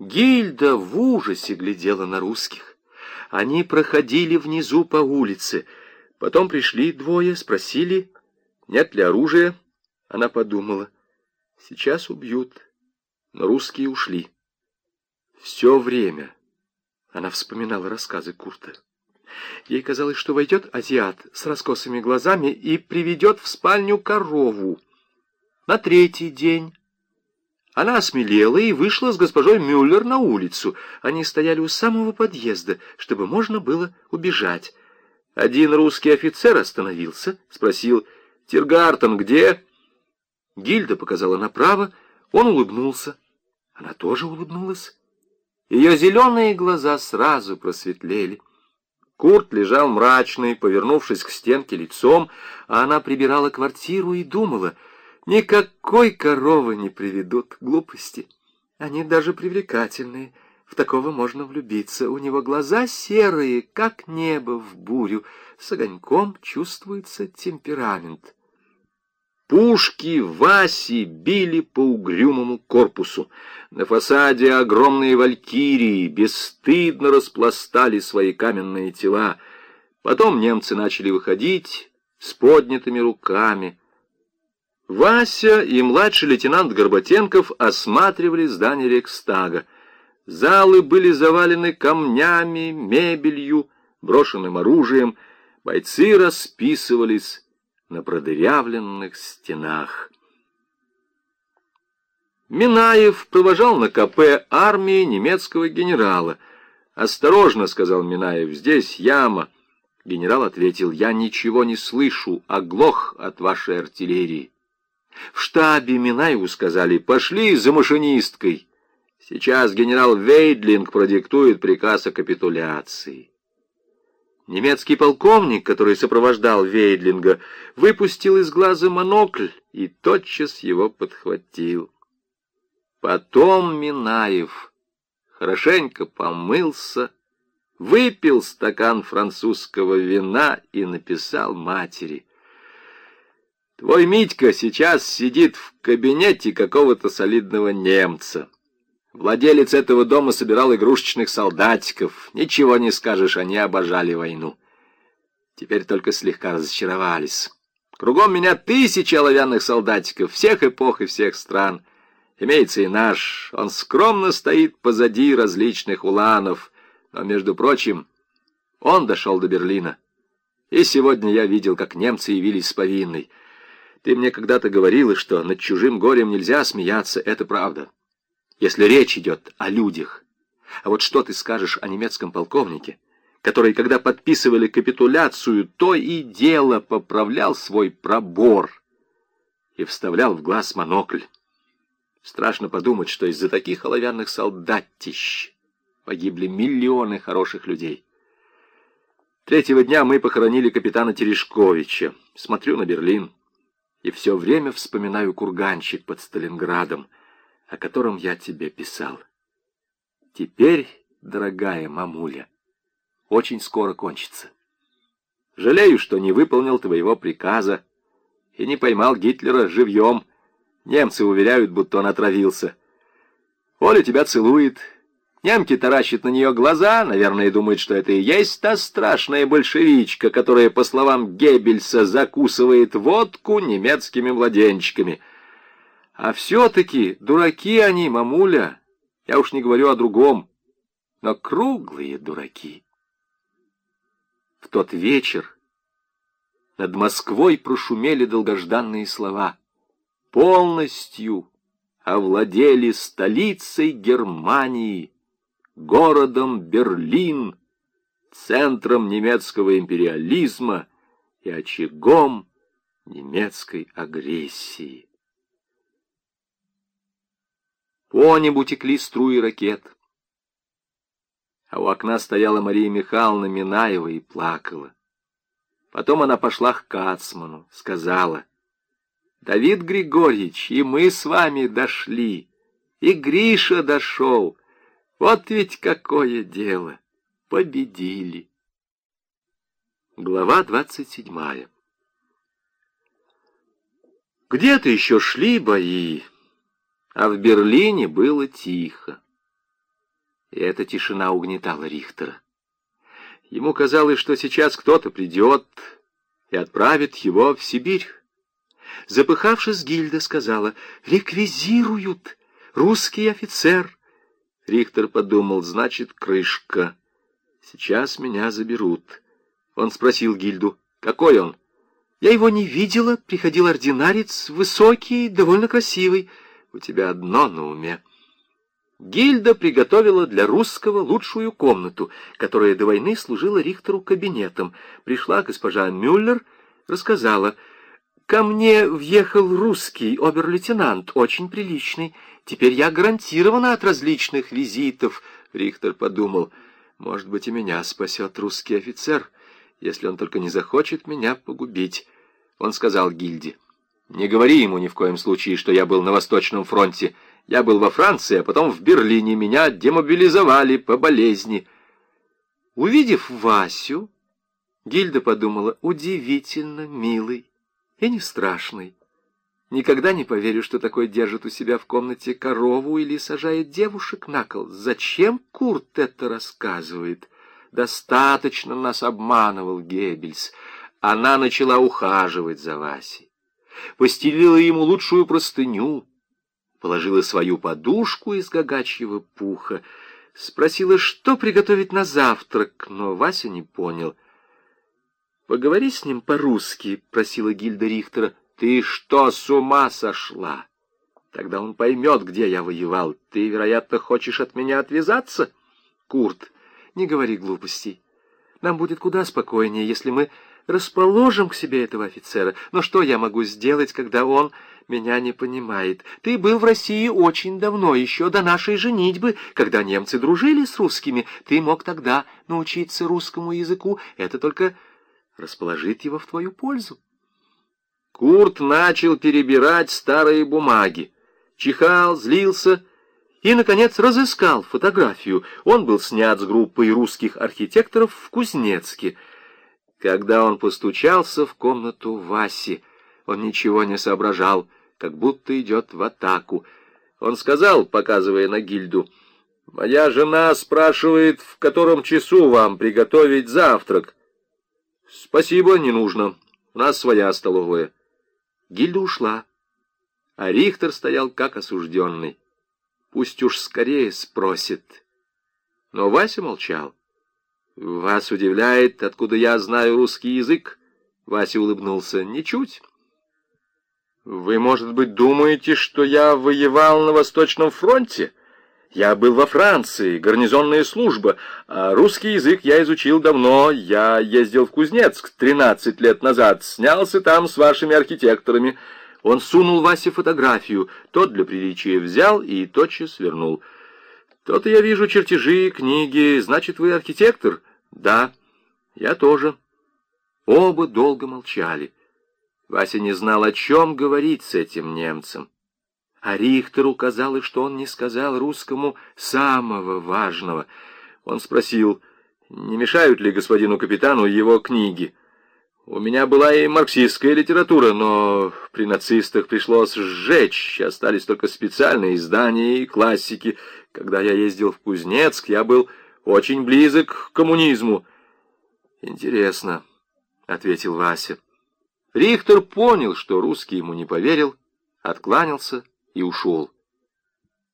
Гильда в ужасе глядела на русских. Они проходили внизу по улице. Потом пришли двое, спросили, нет ли оружия. Она подумала, сейчас убьют. Но русские ушли. Все время она вспоминала рассказы Курта. Ей казалось, что войдет азиат с раскосыми глазами и приведет в спальню корову. На третий день она осмелела и вышла с госпожой Мюллер на улицу. Они стояли у самого подъезда, чтобы можно было убежать. Один русский офицер остановился, спросил, «Тиргартен где?» Гильда показала направо, он улыбнулся. Она тоже улыбнулась. Ее зеленые глаза сразу просветлели. Курт лежал мрачный, повернувшись к стенке лицом, а она прибирала квартиру и думала, никакой коровы не приведут глупости. Они даже привлекательные. В такого можно влюбиться. У него глаза серые, как небо в бурю. С огоньком чувствуется темперамент. Пушки Васи били по угрюмому корпусу. На фасаде огромные валькирии бесстыдно распластали свои каменные тела. Потом немцы начали выходить с поднятыми руками. Вася и младший лейтенант Горбатенков осматривали здание Рейхстага. Залы были завалены камнями, мебелью, брошенным оружием. Бойцы расписывались на продырявленных стенах. Минаев провожал на КП армии немецкого генерала. «Осторожно», — сказал Минаев, — «здесь яма». Генерал ответил, «Я ничего не слышу, оглох от вашей артиллерии». В штабе Минаеву сказали, «Пошли за машинисткой». Сейчас генерал Вейдлинг продиктует приказ о капитуляции. Немецкий полковник, который сопровождал Вейдлинга, выпустил из глаза монокль и тотчас его подхватил. Потом Минаев хорошенько помылся, выпил стакан французского вина и написал матери. «Твой Митька сейчас сидит в кабинете какого-то солидного немца». Владелец этого дома собирал игрушечных солдатиков. Ничего не скажешь, они обожали войну. Теперь только слегка разочаровались. Кругом меня тысячи оловянных солдатиков, всех эпох и всех стран. Имеется и наш. Он скромно стоит позади различных уланов. Но, между прочим, он дошел до Берлина. И сегодня я видел, как немцы явились с повинной. Ты мне когда-то говорила, что над чужим горем нельзя смеяться. Это правда если речь идет о людях. А вот что ты скажешь о немецком полковнике, который, когда подписывали капитуляцию, то и дело поправлял свой пробор и вставлял в глаз монокль. Страшно подумать, что из-за таких оловянных солдатищ погибли миллионы хороших людей. Третьего дня мы похоронили капитана Терешковича. Смотрю на Берлин и все время вспоминаю курганчик под Сталинградом — о котором я тебе писал. Теперь, дорогая мамуля, очень скоро кончится. Жалею, что не выполнил твоего приказа и не поймал Гитлера живьем. Немцы уверяют, будто он отравился. Оля тебя целует. Немки таращат на нее глаза, наверное, думают, что это и есть та страшная большевичка, которая, по словам Геббельса, закусывает водку немецкими младенчиками — а все-таки дураки они, мамуля. Я уж не говорю о другом. Но круглые дураки. В тот вечер над Москвой прошумели долгожданные слова. Полностью овладели столицей Германии, городом Берлин, центром немецкого империализма и очагом немецкой агрессии. По небу текли струи ракет. А у окна стояла Мария Михайловна Минаева и плакала. Потом она пошла к Кацману, сказала, «Давид Григорьевич, и мы с вами дошли, и Гриша дошел. Вот ведь какое дело! Победили!» Глава двадцать седьмая Где-то еще шли бои, а в Берлине было тихо. И эта тишина угнетала Рихтера. Ему казалось, что сейчас кто-то придет и отправит его в Сибирь. Запыхавшись, Гильда сказала, «Реквизируют! Русский офицер!» Рихтер подумал, значит, крышка. Сейчас меня заберут. Он спросил Гильду, какой он? Я его не видела, приходил ординарец, высокий, довольно красивый. У тебя одно на уме. Гильда приготовила для русского лучшую комнату, которая до войны служила Рихтеру кабинетом. Пришла госпожа Мюллер, рассказала, «Ко мне въехал русский обер-лейтенант, очень приличный. Теперь я гарантирована от различных визитов». Рихтер подумал, «Может быть, и меня спасет русский офицер, если он только не захочет меня погубить». Он сказал Гильде, «Не говори ему ни в коем случае, что я был на Восточном фронте». Я был во Франции, а потом в Берлине. Меня демобилизовали по болезни. Увидев Васю, Гильда подумала, удивительно милый и не страшный. Никогда не поверю, что такой держит у себя в комнате корову или сажает девушек на кол. Зачем Курт это рассказывает? Достаточно нас обманывал Геббельс. Она начала ухаживать за Васей. Постелила ему лучшую простыню, положила свою подушку из гагачьего пуха, спросила, что приготовить на завтрак, но Вася не понял. «Поговори с ним по-русски», — просила Гильда Рихтера. «Ты что, с ума сошла? Тогда он поймет, где я воевал. Ты, вероятно, хочешь от меня отвязаться?» «Курт, не говори глупостей. Нам будет куда спокойнее, если мы расположим к себе этого офицера. Но что я могу сделать, когда он меня не понимает. Ты был в России очень давно, еще до нашей женитьбы, когда немцы дружили с русскими. Ты мог тогда научиться русскому языку. Это только расположит его в твою пользу. Курт начал перебирать старые бумаги. Чихал, злился и, наконец, разыскал фотографию. Он был снят с группой русских архитекторов в Кузнецке. Когда он постучался в комнату Васи, он ничего не соображал — как будто идет в атаку. Он сказал, показывая на гильду, «Моя жена спрашивает, в котором часу вам приготовить завтрак». «Спасибо, не нужно. У нас своя столовая». Гильда ушла, а Рихтер стоял как осужденный. Пусть уж скорее спросит. Но Вася молчал. «Вас удивляет, откуда я знаю русский язык?» Вася улыбнулся. «Ничуть. Вы, может быть, думаете, что я воевал на Восточном фронте? Я был во Франции, гарнизонная служба, а русский язык я изучил давно. Я ездил в Кузнецк 13 лет назад, снялся там с вашими архитекторами. Он сунул Васе фотографию, тот для приличия взял и тотчас вернул. То-то я вижу чертежи, книги, значит, вы архитектор? Да, я тоже. Оба долго молчали. Вася не знал, о чем говорить с этим немцем. А Рихтеру казалось, что он не сказал русскому самого важного. Он спросил, не мешают ли господину капитану его книги. У меня была и марксистская литература, но при нацистах пришлось сжечь, остались только специальные издания и классики. Когда я ездил в Кузнецк, я был очень близок к коммунизму. «Интересно», — ответил Вася. Рихтер понял, что русский ему не поверил, откланялся и ушел.